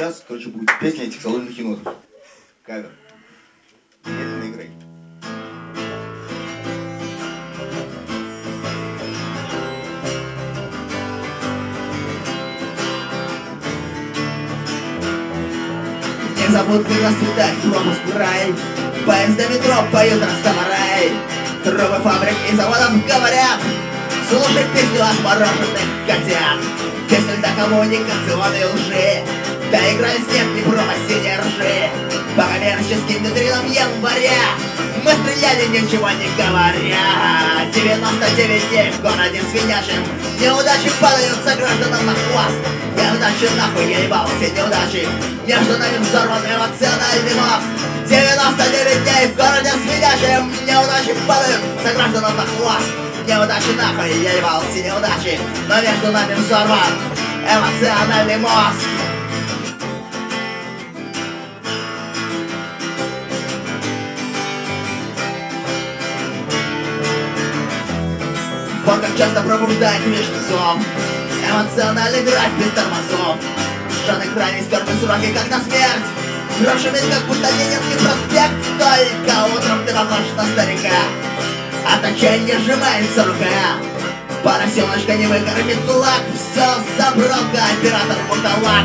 Сейчас, короче, будет песня этих заложенных енотов. Кавер. Медленно играй. Незабудный расцветать пропуск в рай Поезда метро поют растамарай Трубы фабрик и заводов говорят Слушай песню отмороженных котят Песню для коммуникационной лжи Да играли снег не синей ржи По коммерческим витринам января Мы стреляли, ничего не говоря. 99 дней в городе свинячим Неудачи падают согражданам на хвост. Неудачи нахуй, я ебал все неудачи. Между нами взорван эмоциональный мост. 99 дней в городе свинячим Неудачи падают согражданам на хвост. Неудачи нахуй, я ебал все неудачи. Но между нами взорван эмоциональный мост Вот как часто пробуждает вечный сон Эмоциональный драйв без тормозов. На экране стерты сроки, как на смерть. Шумит, как будто Ленинский проспект. Только утром ты похож на старика. От отчаяния сжимается рука Поросеночка не выкормит кулак. Все заброка, оператор муталак.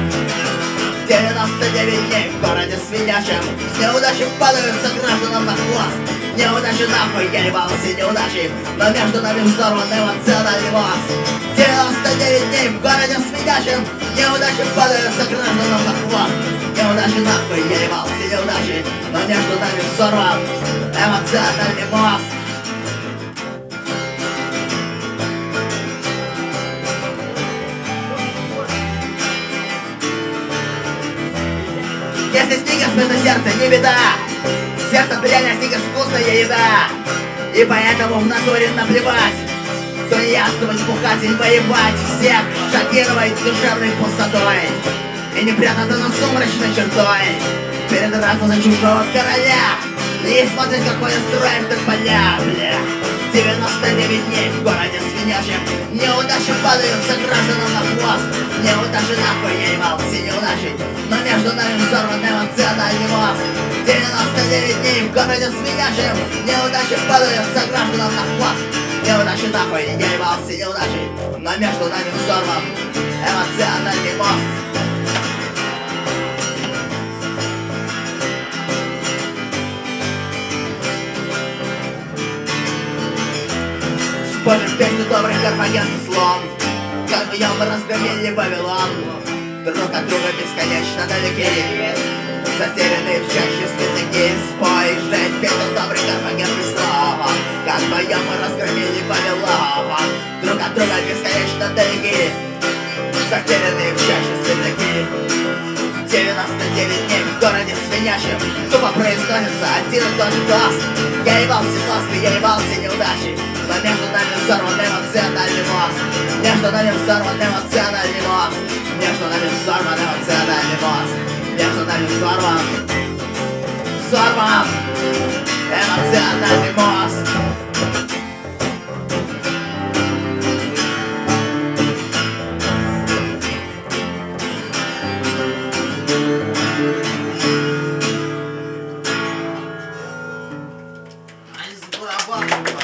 99 дней в городе свинячем неудачи падаются гражданам на хвост Неудачи нахуй, я ебал все неудачи Но между нами взорван эмоциональный мост 99 дней в городе свинячем Неудачи падаются гражданам на хвост Неудачи нахуй, я ебал все неудачи Но между нами взорван эмоциональный мост Если снигер это сердце, не беда Сердце реально снигер вкусная еда. И поэтому в натуре наплевать Тунеядствовать, бухать и воевать Всех шокировать душевной пустотой. И не прятаться на сумрачной чертой. Передраться за чужого короля И смотреть, какой строит так поля, бля. 99 дней в городе свинячем Неудачи падают за гражданам на хвост Неудачи нахуй, я ебал все неудачи Но между нами взорван эмоциональный мост. 99 дней в городе свинячем Неудачи падают за гражданам на хвост Неудачи нахуй, я ебал все неудачи Но между нами взорван эмоциональный Вспомним песню добрых карфаген слон Как в нем разгромили Вавилон. Друг от друга бесконечно далеки. Затерянные в чаще слезняки Спой, жить песню добрых карфаген слон Как вдвоем мы разгромили Вавилон. Друг от друга бесконечно далеки. Затерянные в чаще слезняки 99 дней в городе свинячем Тупо произносится один и тот же тост Я ебал все тосты, я ебал все неудачи Но между нами взорван эмоциональный мост Между нами взорван эмоциональный мост Между нами взорван эмоциональный мост Между нами взорван Взорван эмоциональный мост Bravo.